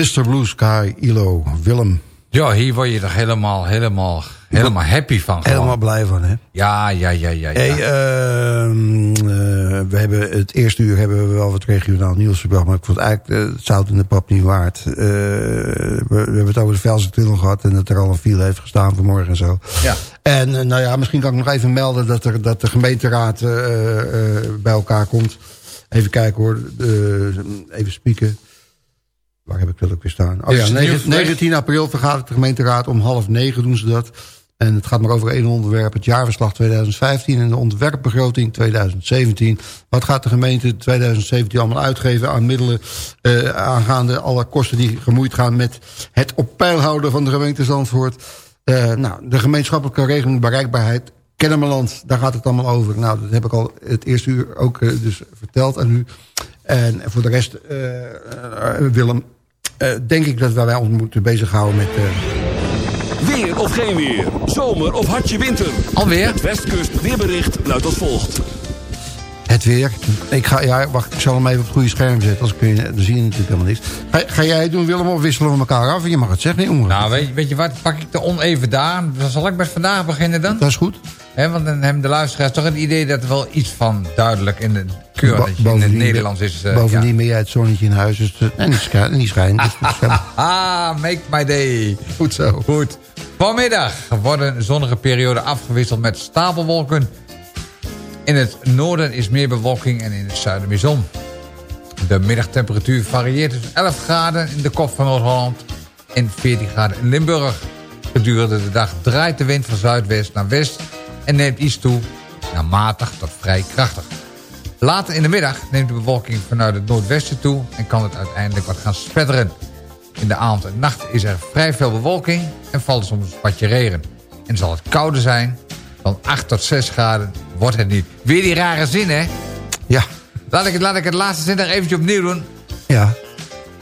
Mr. Blue Sky, ILO, Willem. Ja, hier word je toch helemaal, helemaal, helemaal happy van. gewoon. Helemaal blij van, hè? Ja, ja, ja, ja. ja. Hey, ehm, eh, we hebben het eerste uur hebben we wel wat regionaal nieuws gebracht, maar ik vond eigenlijk eh, het zout in de pap niet waard. Eh, we, we hebben het over de Velse Tunnel gehad en dat er al een file heeft gestaan vanmorgen en zo. Ja. En nou ja, misschien kan ik nog even melden dat, er, dat de gemeenteraad bij elkaar komt. Even kijken hoor, even spieken. Waar heb ik dat ook weer staan? Oh ja, het 9 nieuws weg? 19 april vergadert de gemeenteraad om half negen doen ze dat. En het gaat maar over één onderwerp, het jaarverslag 2015 en de ontwerpbegroting 2017. Wat gaat de gemeente 2017 allemaal uitgeven aan middelen eh, aangaande alle kosten die gemoeid gaan met het op peil houden van de gemeente Zandvoort. Eh, nou, de gemeenschappelijke regeling bereikbaarheid Kennemerland, daar gaat het allemaal over. Nou, dat heb ik al het eerste uur ook eh, dus verteld aan u. En voor de rest, Willem, denk ik dat wij ons moeten bezighouden met... eh, Weer of geen weer. Zomer of hartje winter. Alweer? Het Westkust weerbericht luidt als volgt. Het weer. Ik ga, ja, wacht, ik zal hem even op het goede scherm zetten. Als kun je, dan zie je natuurlijk helemaal niks. Ga, ga jij het doen, Willem, of wisselen we elkaar af? Je mag het zeggen, jongen. Nou, weet, je- weet je wat? Pak ik de oneven daar. Dan zal ik met vandaag beginnen dan? Dat is goed. Hè, want dan hebben de luisteraars toch het idee dat er wel iets van duidelijk in de dat je in het Nederlands is. eh, bovendien ben jij het zonnetje in huis. Dus, het- en die schijnt. En die schijnt dus het schijnt. Ah, make my day. Goed zo. Goed. Vanmiddag wordt een zonnige periode afgewisseld met stapelwolken. In het noorden is meer bewolking en in het zuiden meer zon. De middagtemperatuur varieert tussen 11 graden in de kop van Noord-Holland en 14 graden in Limburg. Gedurende de dag draait de wind van zuidwest naar west en neemt iets toe naar matig tot vrij krachtig. Later in de middag neemt de bewolking vanuit het noordwesten toe en kan het uiteindelijk wat gaan spetteren. In de avond en nacht is er vrij veel bewolking en valt er soms een spatje regen. En zal het kouder zijn, dan 8 tot 6 graden wordt het niet. Weer die rare zin, hè? Ja. Laat ik, het, laat ik het laatste zin nog eventjes opnieuw doen. Ja.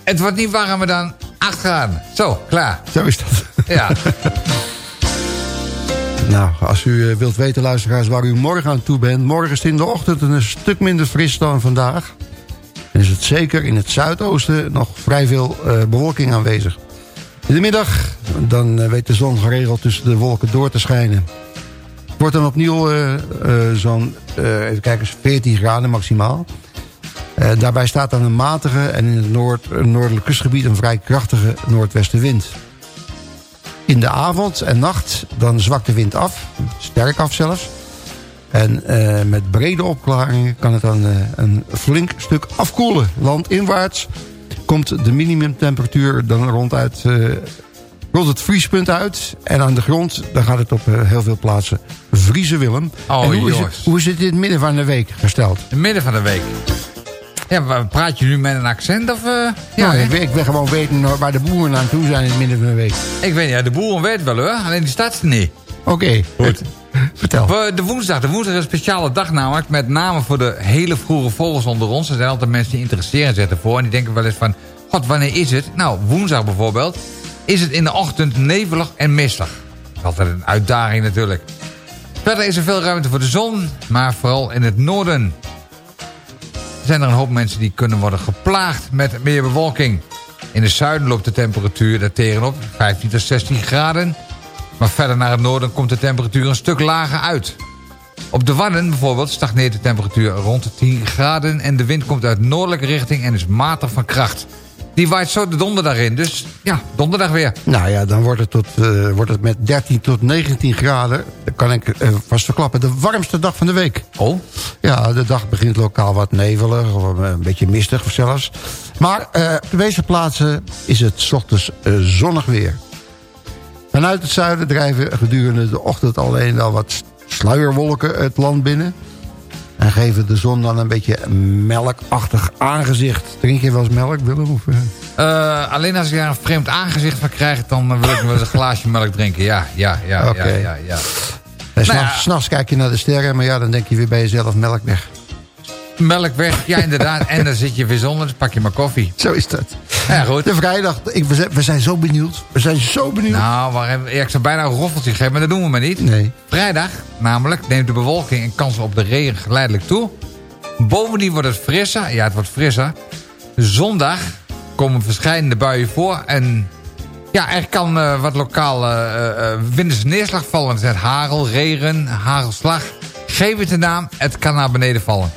Het wordt niet warmer dan 8 graden. Zo, klaar. Zo is dat. Ja. Nou, als u eh, wilt weten, luisteraars, waar u morgen aan toe bent... morgen is in de ochtend een stuk minder fris dan vandaag. En is het zeker in het zuidoosten nog vrij veel eh, bewolking aanwezig. In de middag, dan eh, weet de zon geregeld tussen de wolken door te schijnen. Het wordt dan opnieuw zo'n, even kijken, 14 graden maximaal. Daarbij staat dan een matige en in het noord, noordelijk kustgebied... een vrij krachtige noordwestenwind. In de avond en nacht dan zwakt de wind af, sterk af zelfs. En eh, met brede opklaringen kan het dan eh, een flink stuk afkoelen. Landinwaarts komt de minimumtemperatuur dan ronduit, eh, rond het vriespunt uit. En aan de grond dan gaat het op heel veel plaatsen vriezen, Willem. Oh, en hoe is, het, hoe is het in het midden van de week gesteld? In het midden van de week. Ja, maar praat je nu met een accent of... eh, ja, Ja, hè? ik, ik wil gewoon weten waar de boeren aan toe zijn in het midden van de week. ik weet niet, ja, de boeren weet wel hoor, alleen die staat er niet. Oké, Goed. vertel. De woensdag. De woensdag is een speciale dag namelijk. Met name voor de hele vroege vogels onder ons. Er zijn altijd mensen die interesseren zich ervoor. En die denken wel eens van... God, wanneer is het? Nou, woensdag bijvoorbeeld. Is het in de ochtend nevelig en mistig. Dat is altijd een uitdaging natuurlijk. Verder is er veel ruimte voor de zon. Maar vooral in het noorden zijn er een hoop mensen die kunnen worden geplaagd met meer bewolking. In het zuiden loopt de temperatuur daar tegenop 15 tot 16 graden. Maar verder naar het noorden komt de temperatuur een stuk lager uit. Op de Wadden bijvoorbeeld stagneert de temperatuur rond de 10 graden... en de wind komt uit noordelijke richting en is matig van kracht. Die waait zo de donderdag in, dus ja, donderdag weer. Nou ja, dan wordt het, tot, eh, wordt het met 13 tot 19 graden... dan kan ik eh, vast verklappen, de warmste dag van de week. Oh? Ja, de dag begint lokaal wat nevelig of een beetje mistig of zelfs. Maar eh, op de meeste plaatsen is het ochtends zonnig weer. Vanuit het zuiden drijven gedurende de ochtend alleen wel wat sluierwolken het land binnen... En geven de zon dan een beetje melkachtig aangezicht. Drink je wel eens melk, Willem? Of, eh? Eh, alleen als ik daar een vreemd aangezicht van krijg... dan wil ik wel eens een glaasje melk drinken. Ja, ja, ja, Oké. ja, ja, ja. En Nou s'nachts s'nachts kijk je naar de sterren, maar ja, dan denk je weer bij jezelf melk weg. Melk weg, ja inderdaad. en dan zit je weer zonder, dus pak je maar koffie. Zo is dat. Ja, goed. De vrijdag, ik, we, zijn, we zijn zo benieuwd. We zijn zo benieuwd. Nou, waar hebben, ik zou bijna een roffeltje geven, maar dat doen we maar niet. Nee. Vrijdag, namelijk, neemt de bewolking en kans op de regen geleidelijk toe. Bovendien wordt het frisser. Ja, het wordt frisser. Zondag komen verschillende buien voor. En ja, er kan eh, wat lokaal uh, winterse neerslag vallen. Het is hagel, regen, hagelslag. Geef het een naam, het kan naar beneden vallen.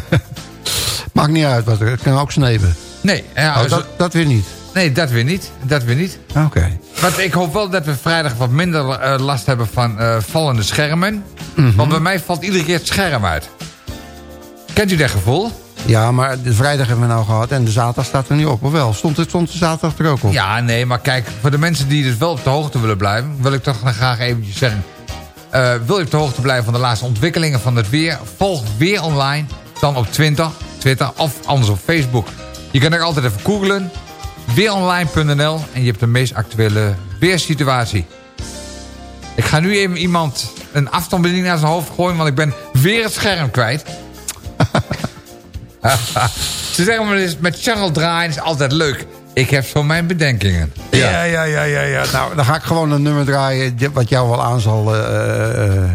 Maakt niet uit, wat het kan ook sneeuwen. Nee, ja, Oh, dat, dat weer niet. nee, dat weer niet. Dat weer niet. Oké. Want ik hoop wel dat we vrijdag wat minder eh, last hebben van eh, vallende schermen. Mhm. Want bij mij valt iedere keer het scherm uit. Kent u dat gevoel? Ja, maar de vrijdag hebben we nou gehad en de zaterdag staat er niet op. Of wel? Stond, het, stond de zaterdag er ook op? Ja, nee, maar kijk, voor de mensen die dus wel op de hoogte willen blijven... wil ik toch nog graag eventjes zeggen... eh, wil je op de hoogte blijven van de laatste ontwikkelingen van het weer... volg weer online, dan op Twitter, Twitter of anders op Facebook. Je kan ook altijd even googlen, weeronline.nl... en je hebt de meest actuele weersituatie. Ik ga nu even iemand een afstandsbediening naar zijn hoofd gooien... want ik ben weer het scherm kwijt. Ze zeggen maar met Charles draaien is altijd leuk. Ik heb zo mijn bedenkingen. Ja, ja, ja, ja, ja. Nou, dan ga ik gewoon een nummer draaien wat jou wel aan zal... eh, eh,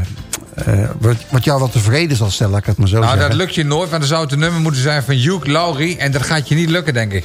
eh, wat, wat jou wel tevreden zal stellen, laat ik het maar zo Nou, zeggen. dat lukt je nooit, want dan zou het een nummer moeten zijn van Hugh Laurie. En dat gaat je niet lukken, denk ik.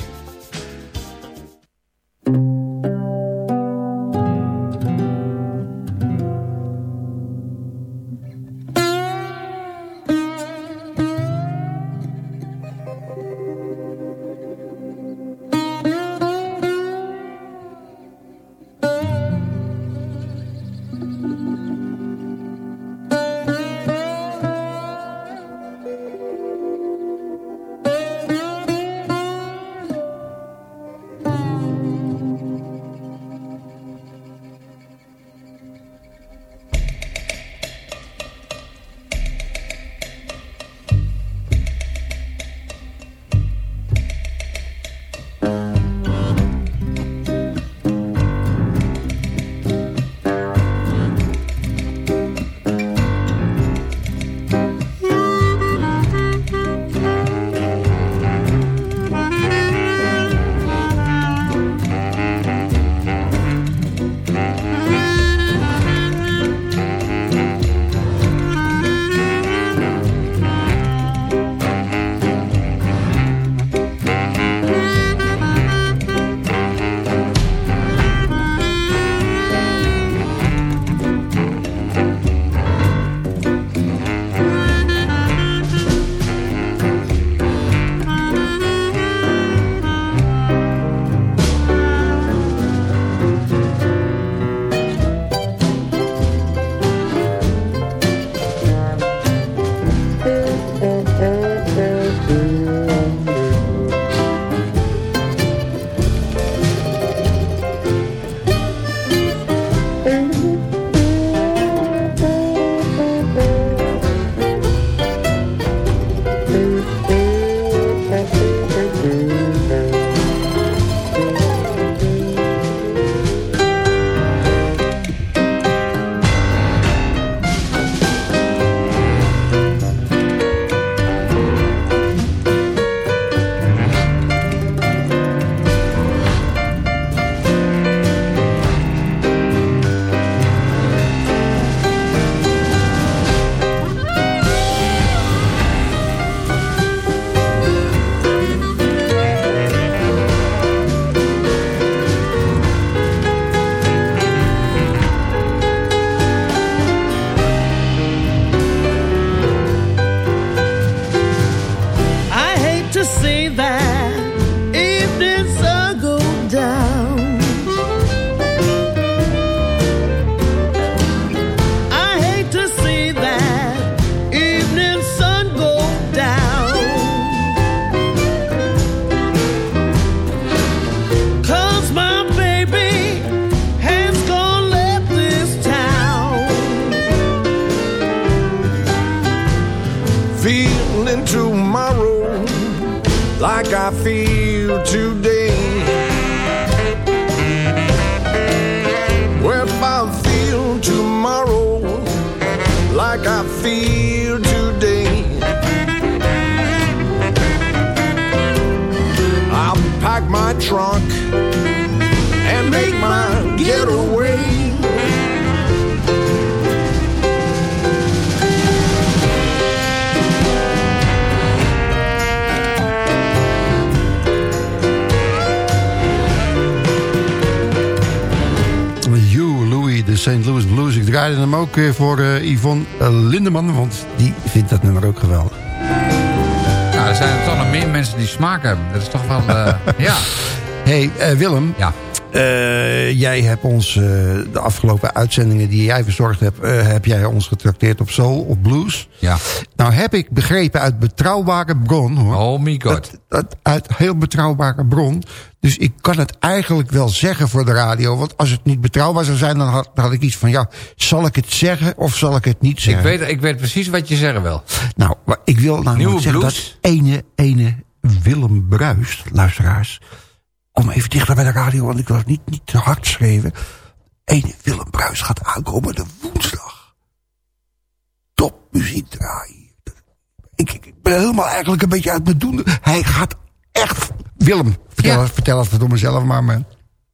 I feel today. Well, if I feel tomorrow like I feel today, I'll pack my trunk Louis Blues. Ik draaide hem ook eh, voor eh, Yvonne eh, Lindeman, want die vindt dat nummer ook geweldig. Nou, er zijn toch nog meer mensen die smaak hebben. Dat is toch wel... eh, ja. hey, Willem. Ja. Jij hebt ons de afgelopen uitzendingen die jij verzorgd hebt... eh, heb jij ons getrakteerd op soul, op blues. Ja. Nou heb ik begrepen uit betrouwbare bron... Hoor, Oh my god. Dat, dat uit heel betrouwbare bron. Dus ik kan het eigenlijk wel zeggen voor de radio. Want als het niet betrouwbaar zou zijn... dan had, ik iets van... ja, zal ik het zeggen of zal ik het niet Ik zeggen? weet, ik weet precies wat je zeggen wil. Nou, maar ik wil namelijk Nieuwe zeggen blues? dat ene, ene Willem Bruist, luisteraars... kom even dichter bij de radio, want ik wil het niet, niet te hard schreeuwen. Ene Willem Bruist gaat aankomende woensdag. Top muziek draaien. Ik, ik ben helemaal eigenlijk een beetje uit mijn doen. Hij gaat echt... Willem, vertel, vertel het door mezelf maar, man.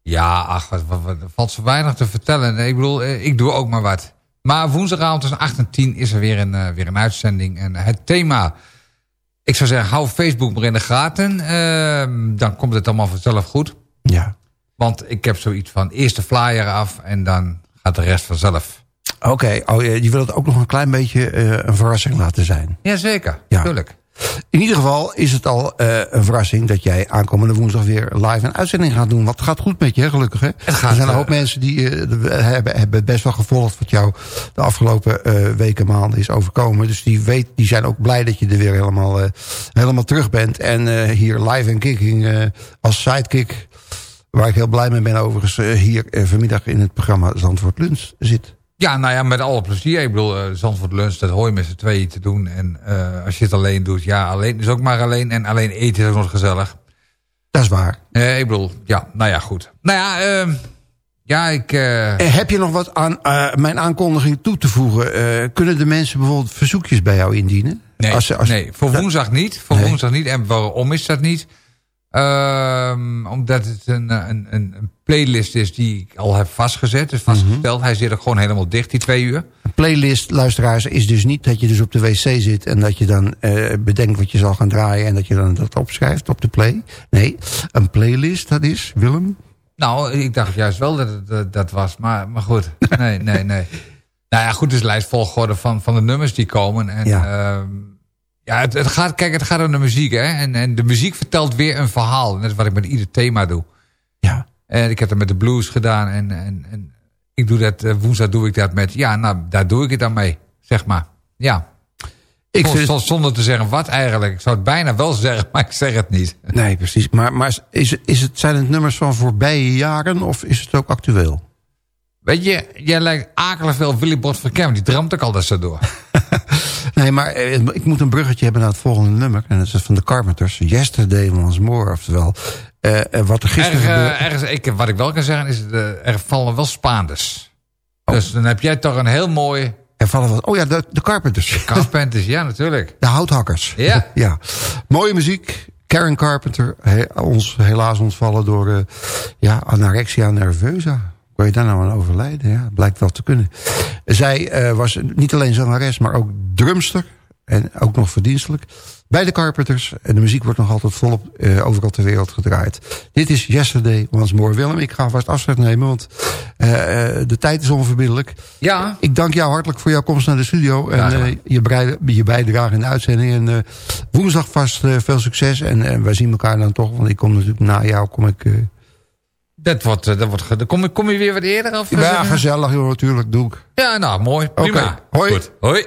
Ja, ach, wat, wat, wat- er valt zo weinig te vertellen. Ik bedoel, eh, ik doe ook maar wat. Maar woensdagavond tussen 8 en 10 is er weer een, eh, weer een uitzending. En het thema, ik zou zeggen, hou Facebook maar in de gaten. Ehm, dan komt het allemaal vanzelf goed. Ja. Want ik heb zoiets van eerst de flyer af en dan gaat de rest vanzelf. Oké, oh, je je wil het ook nog een klein beetje eh, een verrassing laten zijn. Jazeker, Ja. tuurlijk. In ieder geval is het al eh, een verrassing dat jij aankomende woensdag weer live een uitzending gaat doen. Want het gaat goed met je, gelukkig. Hè? gaat, er zijn een eh, hoop mensen die eh, hebben, hebben best wel gevolgd wat jou de afgelopen weken, maanden is overkomen. Dus die, weet, die zijn ook blij dat je er weer helemaal, helemaal terug bent. En hier live en kicking als sidekick, waar ik heel blij mee ben overigens, hier vanmiddag in het programma Zandvoort Lunch zit. Ja, nou ja, met alle plezier. Ik bedoel, eh, Zandvoort Lunch, dat hoor je met z'n tweeën te doen. En eh, als je het alleen doet, ja, alleen is ook maar alleen. En alleen eten is ook nog gezellig. Dat is waar. Eh, ik bedoel, ja, nou ja, goed. Nou ja, ehm, ja, ik... heb je nog wat aan mijn aankondiging toe te voegen? Kunnen de mensen bijvoorbeeld verzoekjes bij jou indienen? nee, Als ze- als- nee, voor woensdag niet. Voor Nee. woensdag niet. En waarom is dat niet? Ehm, omdat het een, een, een een playlist is die ik al heb vastgezet. Dus vastgesteld. Hij zit er gewoon helemaal dicht, die twee uur. Een playlist, luisteraars, is dus niet dat je dus op de wc zit... en dat je dan eh, bedenkt wat je zal gaan draaien... en dat je dan dat opschrijft op de play. Nee, een playlist, dat is, Willem... Nou, ik dacht juist wel dat het dat, dat was. Maar, maar goed, nee, nee, nee. Nou ja, goed, dus lijstvolgorde van, van de nummers die komen. En Ja. ja, ja het, het gaat, kijk, het gaat om de muziek, hè. En, en de muziek vertelt weer een verhaal. Is wat ik met ieder thema doe. Ja. En ik heb dat met de blues gedaan. En, en, en ik doe dat, eh, woensdag doe ik dat met, ja, nou, daar doe ik het dan mee, zeg maar. Ja. Ik Zonder- vind Zonder te zeggen wat eigenlijk. Ik zou het bijna wel zeggen, maar ik zeg het niet. Nee, precies. Maar, maar is, is het, zijn het nummers van voorbije jaren of is het ook actueel? Weet je, jij lijkt akelig veel Willy Bot van Kemp. Die dramt ook altijd zo door. Nee, maar eh, ik moet een bruggetje hebben naar het volgende nummer. En dat is van de Carpenters. Yesterday Once More. Oftewel, eh, wat er gisteren Erg, eh, gebeurde... ergens, ik, wat ik wel kan zeggen is, eh, er vallen wel Spaanders. Oh. Dus dan heb jij toch een heel mooi... Er vallen oh ja, de, de Carpenters. Carpenters, ja natuurlijk. De houthakkers. Ja. ja. Mooie muziek. Karen Carpenter, he- ons helaas ontvallen door eh, ja, anorexia nervosa. Kon je daar nou aan overlijden? Ja, blijkt wel te kunnen. Zij was niet alleen zangeres, maar ook drumster. En ook nog verdienstelijk. Bij de Carpenters. En de muziek wordt nog altijd volop eh, overal ter wereld gedraaid. Dit is Yesterday Once More. Willem, ik ga vast afscheid nemen, want eh, eh, de tijd is onverbiddelijk. Ja. Ik dank jou hartelijk voor jouw komst naar de studio. En eh, je, breide- je bijdrage in de uitzending. En eh, woensdag vast veel succes. En eh, wij zien elkaar dan toch. Want ik kom natuurlijk na jou. Kom ik, eh, Dat wordt, dat wordt, dan kom, je- kom je weer wat eerder? Of, ja, gezellig joh, natuurlijk. Doe ik. Ja, nou, mooi. Prima. Oké, hoi. Goed. Hoi.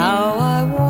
How I wondered